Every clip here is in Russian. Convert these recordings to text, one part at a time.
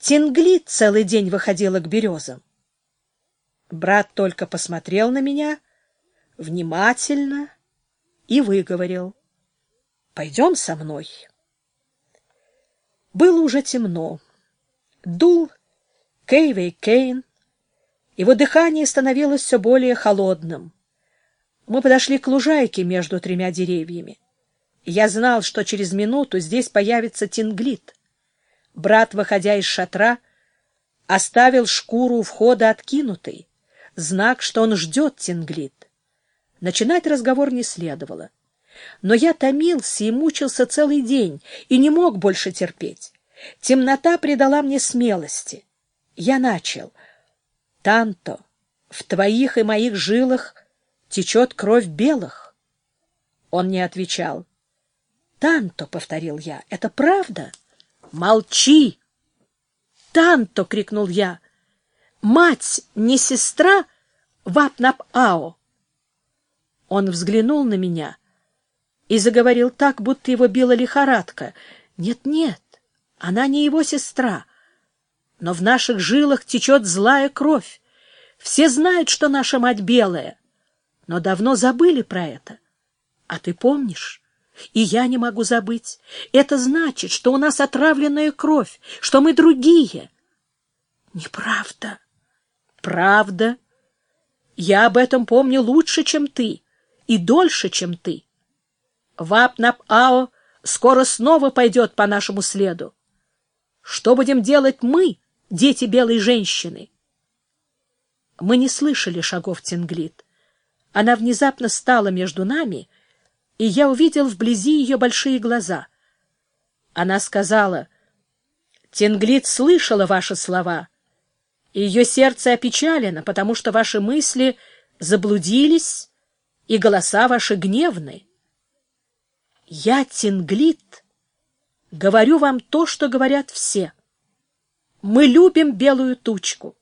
Тинглит целый день выходила к березам. Брат только посмотрел на меня внимательно и выговорил. — Пойдем со мной. Было уже темно. Дул Кейвей Кейн. Его дыхание становилось все более холодным. Мы подошли к лужайке между тремя деревьями. Я знал, что через минуту здесь появится Тинглит. Брат, выходя из шатра, оставил шкуру у входа откинутой, знак, что он ждет Тинглит. Начинать разговор не следовало. Но я томился и мучился целый день и не мог больше терпеть. Темнота придала мне смелости. Я начал. «Танто, в твоих и моих жилах течет кровь белых». Он не отвечал. «Танто», — повторил я, — «это правда?» «Молчи!» «Танто!» — крикнул я. «Мать не сестра Вапнап-Ао!» Он взглянул на меня и заговорил так, будто его била лихорадка. «Нет-нет, она не его сестра, но в наших жилах течет злая кровь. Все знают, что наша мать белая, но давно забыли про это. А ты помнишь?» И я не могу забыть. Это значит, что у нас отравленная кровь, что мы другие. Неправда. Правда. Я об этом помню лучше, чем ты, и дольше, чем ты. Вапнап-Ао скоро снова пойдет по нашему следу. Что будем делать мы, дети белой женщины? Мы не слышали шагов Тинглит. Она внезапно стала между нами и я увидел вблизи ее большие глаза. Она сказала, «Тинглит слышала ваши слова, и ее сердце опечалено, потому что ваши мысли заблудились, и голоса ваши гневны. Я, Тинглит, говорю вам то, что говорят все. Мы любим белую тучку.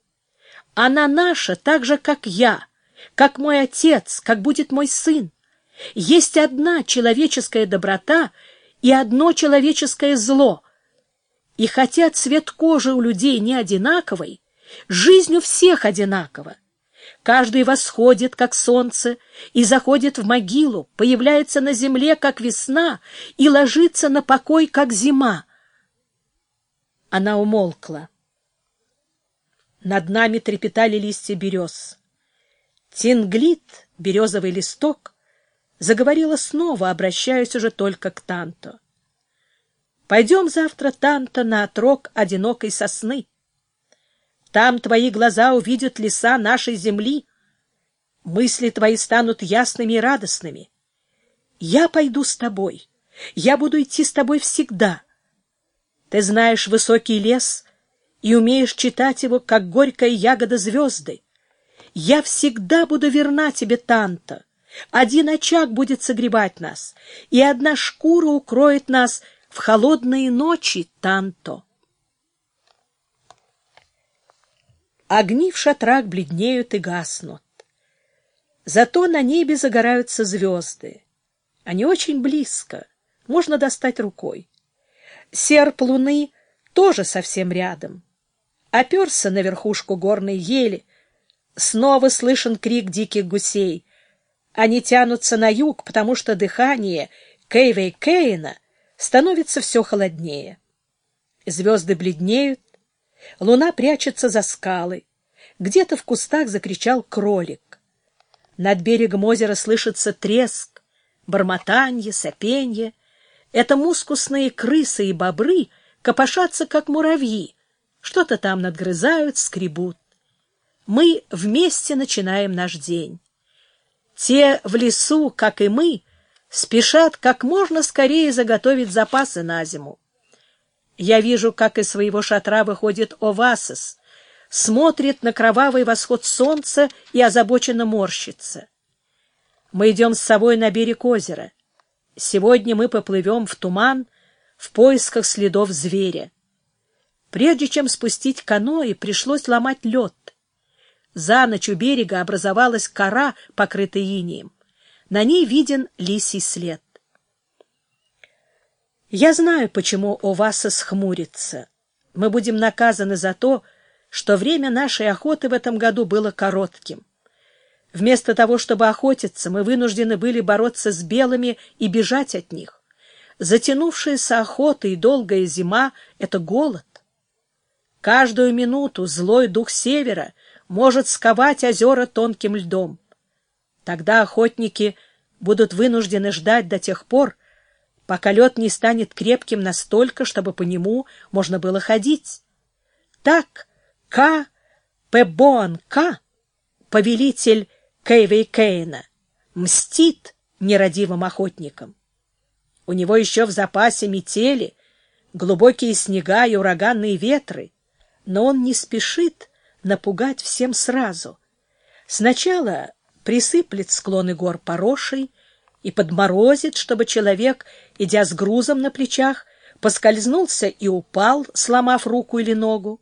Она наша так же, как я, как мой отец, как будет мой сын. Есть одна человеческая доброта и одно человеческое зло. И хотя цвет кожи у людей не одинаковый, жизнь у всех одинакова. Каждый восходит, как солнце, и заходит в могилу, появляется на земле, как весна, и ложится на покой, как зима. Она умолкла. Над нами трепетали листья берез. Тинглит, березовый листок, заговорила снова, обращаясь уже только к Танто. «Пойдем завтра, Танто, на отрог одинокой сосны. Там твои глаза увидят леса нашей земли, мысли твои станут ясными и радостными. Я пойду с тобой, я буду идти с тобой всегда. Ты знаешь высокий лес и умеешь читать его, как горькая ягода звезды. Я всегда буду верна тебе, Танто. Один очаг будет согревать нас, и одна шкура укроет нас в холодные ночи, Танто. Огни в шатрах бледнеют и гаснут. Зато на небе загораются звезды. Они очень близко, можно достать рукой. Серп луны тоже совсем рядом. Оперся на верхушку горной ели. Снова слышен крик диких гусей. Они тянутся на юг, потому что дыхание Кейвей Кейна становится все холоднее. Звезды бледнеют, луна прячется за скалы. Где-то в кустах закричал кролик. Над берегом озера слышится треск, бормотанье, сопенье. Это мускусные крысы и бобры копошатся, как муравьи. Что-то там надгрызают, скребут. Мы вместе начинаем наш день. Те в лесу, как и мы, спешат как можно скорее заготовить запасы на зиму. Я вижу, как из своего шатра выходит Овасис, смотрит на кровавый восход солнца и озабоченно морщится. Мы идем с собой на берег озера. Сегодня мы поплывем в туман в поисках следов зверя. Прежде чем спустить каноэ, пришлось ломать лед. За ночь у берега образовалась кора, покрытая инием. На ней виден лисий след. Я знаю, почему Оваса схмурится. мы будем наказаны за то, что время нашей охоты в этом году было коротким. Вместо того, чтобы охотиться, мы вынуждены были бороться с белыми и бежать от них. Затянувшаяся охота и долгая зима — это голод. Каждую минуту злой дух севера может сковать озера тонким льдом. Тогда охотники будут вынуждены ждать до тех пор, пока лед не станет крепким настолько, чтобы по нему можно было ходить. Так К. Пебоан К, повелитель Кейвей Кейна, мстит нерадивым охотникам. У него еще в запасе метели, глубокие снега и ураганные ветры, но он не спешит напугать всем сразу. Сначала присыплет склоны гор порошей и подморозит, чтобы человек, идя с грузом на плечах, поскользнулся и упал, сломав руку или ногу.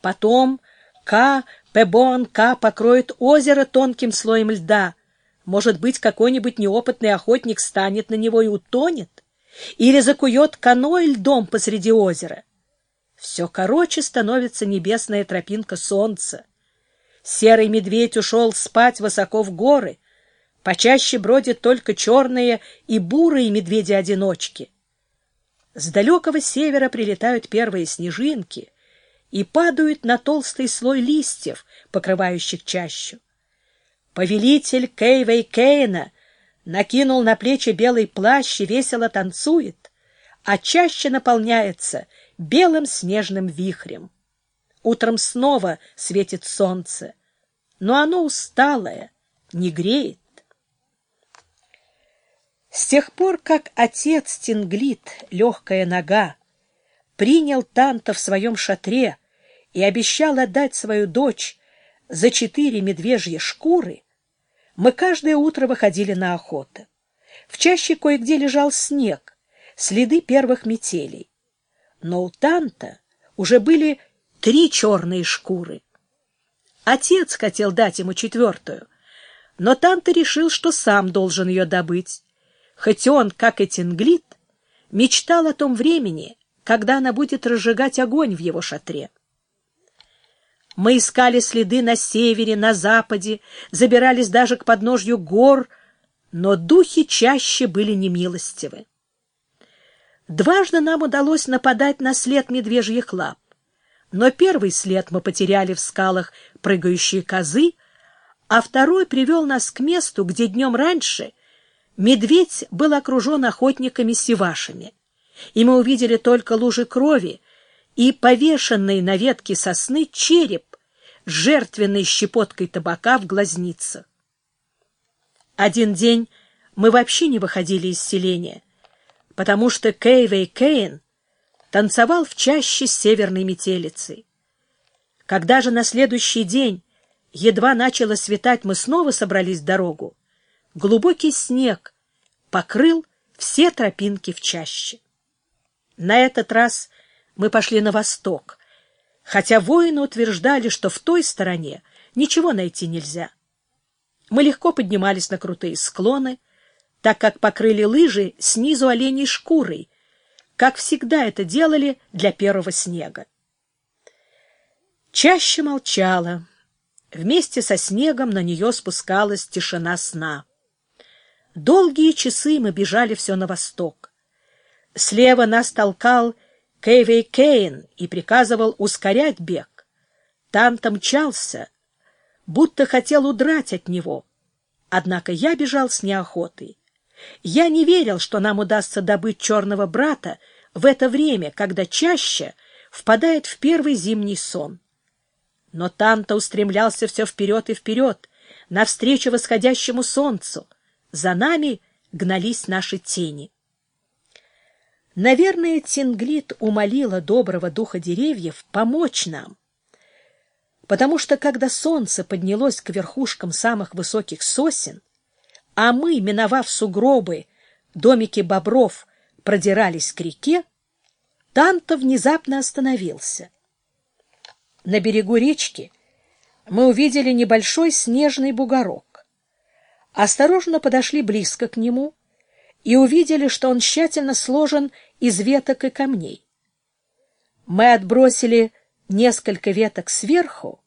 Потом Ка Пебон Ка покроет озеро тонким слоем льда. Может быть, какой-нибудь неопытный охотник станет на него и утонет, или закует каноэ льдом посреди озера. Все короче становится небесная тропинка солнца. Серый медведь ушел спать высоко в горы. Почаще бродят только черные и бурые медведи-одиночки. С далекого севера прилетают первые снежинки и падают на толстый слой листьев, покрывающих чащу. Повелитель Кейвей Кейна накинул на плечи белый плащ и весело танцует, а чаще наполняется белым снежным вихрем. Утром снова светит солнце, но оно усталое, не греет. С тех пор, как отец Тинглит, легкая нога, принял Танта в своем шатре и обещал отдать свою дочь за четыре медвежьи шкуры, мы каждое утро выходили на охоту. В чаще кое-где лежал снег, следы первых метелей. Но у Танта уже были три черные шкуры. Отец хотел дать ему четвертую, но Танта решил, что сам должен ее добыть, хоть он, как и Тинглит, мечтал о том времени, когда она будет разжигать огонь в его шатре. Мы искали следы на севере, на западе, забирались даже к подножью гор, но духи чаще были немилостивы. Дважды нам удалось нападать на след медвежьих лап. Но первый след мы потеряли в скалах прыгающие козы, а второй привел нас к месту, где днем раньше медведь был окружен охотниками-сивашами, и мы увидели только лужи крови и повешенный на ветке сосны череп с жертвенной щепоткой табака в глазницах. Один день мы вообще не выходили из селения, потому что Кейвей Кейн танцевал в чаще северной метелицы. Когда же на следующий день едва начало светать, мы снова собрались в дорогу. Глубокий снег покрыл все тропинки в чаще. На этот раз мы пошли на восток, хотя воины утверждали, что в той стороне ничего найти нельзя. Мы легко поднимались на крутые склоны, так как покрыли лыжи снизу оленей шкурой, как всегда это делали для первого снега. Чаще молчала. Вместе со снегом на нее спускалась тишина сна. Долгие часы мы бежали все на восток. Слева нас толкал Кэйвей Кейн и приказывал ускорять бег. Танта мчался, будто хотел удрать от него. Однако я бежал с неохотой. Я не верил, что нам удастся добыть черного брата в это время, когда чаще впадает в первый зимний сон. Но Танта устремлялся все вперед и вперед, навстречу восходящему солнцу. За нами гнались наши тени. Наверное, Тинглит умолила доброго духа деревьев помочь нам, потому что, когда солнце поднялось к верхушкам самых высоких сосен, а мы, миновав сугробы, домики бобров, продирались к реке, Танто внезапно остановился. На берегу речки мы увидели небольшой снежный бугорок. Осторожно подошли близко к нему и увидели, что он тщательно сложен из веток и камней. Мы отбросили несколько веток сверху